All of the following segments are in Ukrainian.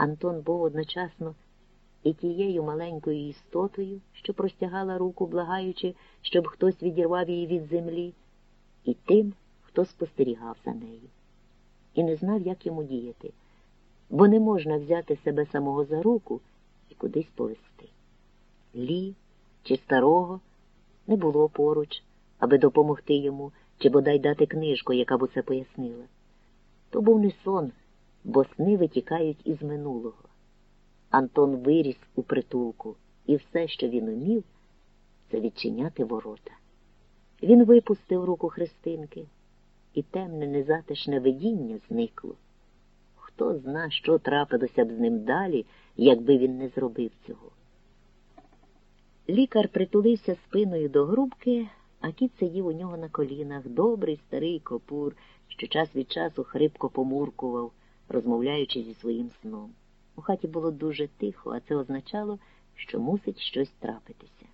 Антон був одночасно і тією маленькою істотою, що простягала руку, благаючи, щоб хтось відірвав її від землі, і тим, хто спостерігав за нею, і не знав, як йому діяти, бо не можна взяти себе самого за руку і кудись повести. Лі чи старого не було поруч, аби допомогти йому, чи бодай дати книжку, яка б усе пояснила. То був не сон, бо сни витікають із минулого. Антон виріс у притулку, і все, що він умів, це відчиняти ворота. Він випустив руку Христинки, і темне незатишне видіння зникло. Хто зна, що трапилося б з ним далі, якби він не зробив цього. Лікар притулився спиною до грубки, а кіт сидів у нього на колінах, добрий старий копур, що час від часу хрипко помуркував, розмовляючи зі своїм сном. У хаті було дуже тихо, а це означало, що мусить щось трапитися.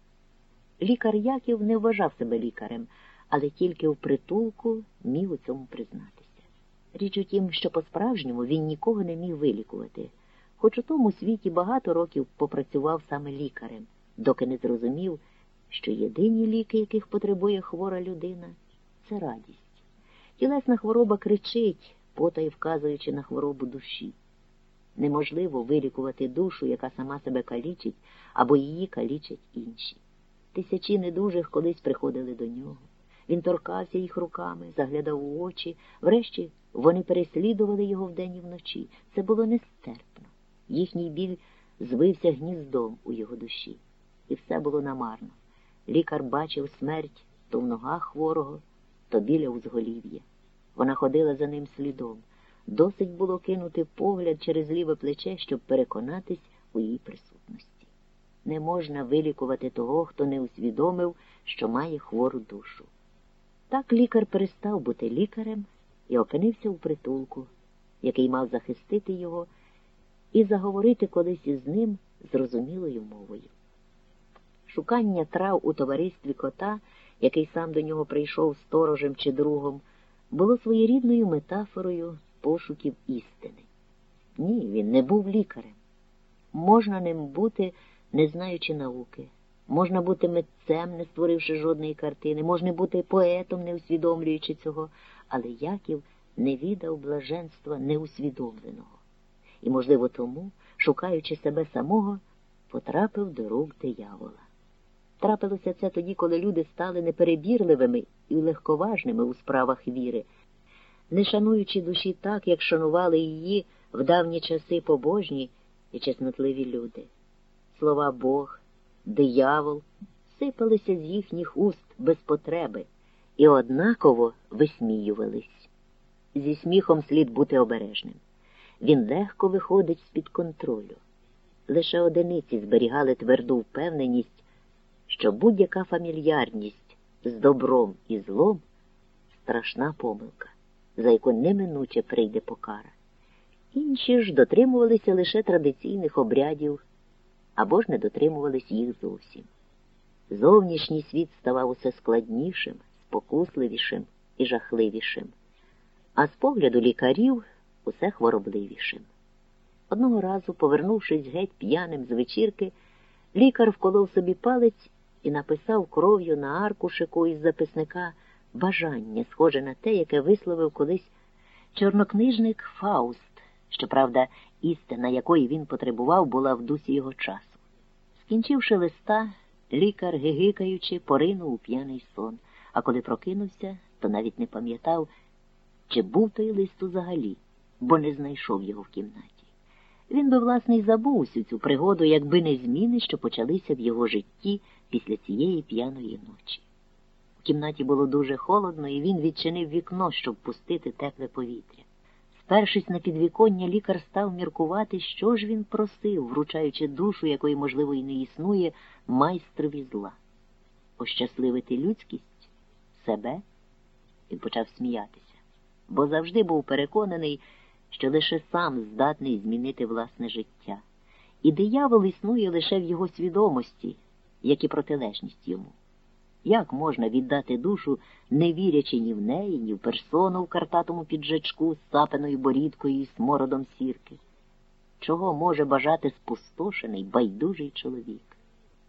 Лікар Яків не вважав себе лікарем, але тільки в притулку міг у цьому признатися. Річ у тім, що по-справжньому він нікого не міг вилікувати, хоч у тому світі багато років попрацював саме лікарем, доки не зрозумів, що єдині ліки, яких потребує хвора людина, це радість. Тілесна хвороба кричить, потай вказуючи на хворобу душі. Неможливо вилікувати душу, яка сама себе калічить, або її калічать інші. Тисячі недужих колись приходили до нього. Він торкався їх руками, заглядав у очі, врешті вони переслідували його вдень і вночі. Це було нестерпно. Їхній біль звився гніздом у його душі. І все було намарно. Лікар бачив смерть то в ногах хворого, то біля узголів'я. Вона ходила за ним слідом. Досить було кинути погляд через ліве плече, щоб переконатись у її присутності. Не можна вилікувати того, хто не усвідомив, що має хвору душу. Так лікар перестав бути лікарем і опинився у притулку, який мав захистити його і заговорити колись із ним зрозумілою мовою. Шукання трав у товаристві кота, який сам до нього прийшов сторожем чи другом, було своєрідною метафорою пошуків істини. Ні, він не був лікарем. Можна ним бути, не знаючи науки. Можна бути митцем, не створивши жодної картини, можна бути поетом, не усвідомлюючи цього, але Яків не віддав блаженства неусвідомленого. І, можливо, тому, шукаючи себе самого, потрапив до рук диявола. Трапилося це тоді, коли люди стали неперебірливими і легковажними у справах віри, не шануючи душі так, як шанували її в давні часи побожні і чеснотливі люди. Слова Бог, диявол сипалися з їхніх уст без потреби і однаково висміювались. Зі сміхом слід бути обережним. Він легко виходить з-під контролю. Лише одиниці зберігали тверду впевненість, що будь-яка фамільярність з добром і злом страшна помилка за яку неминуче прийде покара. Інші ж дотримувалися лише традиційних обрядів або ж не дотримувались їх зовсім. Зовнішній світ ставав усе складнішим, спокусливішим і жахливішим, а з погляду лікарів усе хворобливішим. Одного разу, повернувшись геть п'яним з вечірки, лікар вколов собі палець і написав кров'ю на аркушику із записника бажання, схоже на те, яке висловив колись чорнокнижник Фауст, щоправда, істина, якої він потребував, була в дусі його часу. Скінчивши листа, лікар, гигикаючи, поринув у п'яний сон, а коли прокинувся, то навіть не пам'ятав, чи був той лист взагалі, бо не знайшов його в кімнаті. Він би, власне, й забув усю цю пригоду, якби не зміни, що почалися в його житті після цієї п'яної ночі кімнаті було дуже холодно, і він відчинив вікно, щоб пустити тепле повітря. Спершись на підвіконня, лікар став міркувати, що ж він просив, вручаючи душу, якої, можливо, і не існує, майстрові зла. Ощасливити людськість, себе, він почав сміятися, бо завжди був переконаний, що лише сам здатний змінити власне життя, і диявол існує лише в його свідомості, як і протилежність йому. Як можна віддати душу, не вірячи ні в неї, ні в персону в картатому піджачку з сапеною борідкою і смородом сірки? чого може бажати спустошений, байдужий чоловік.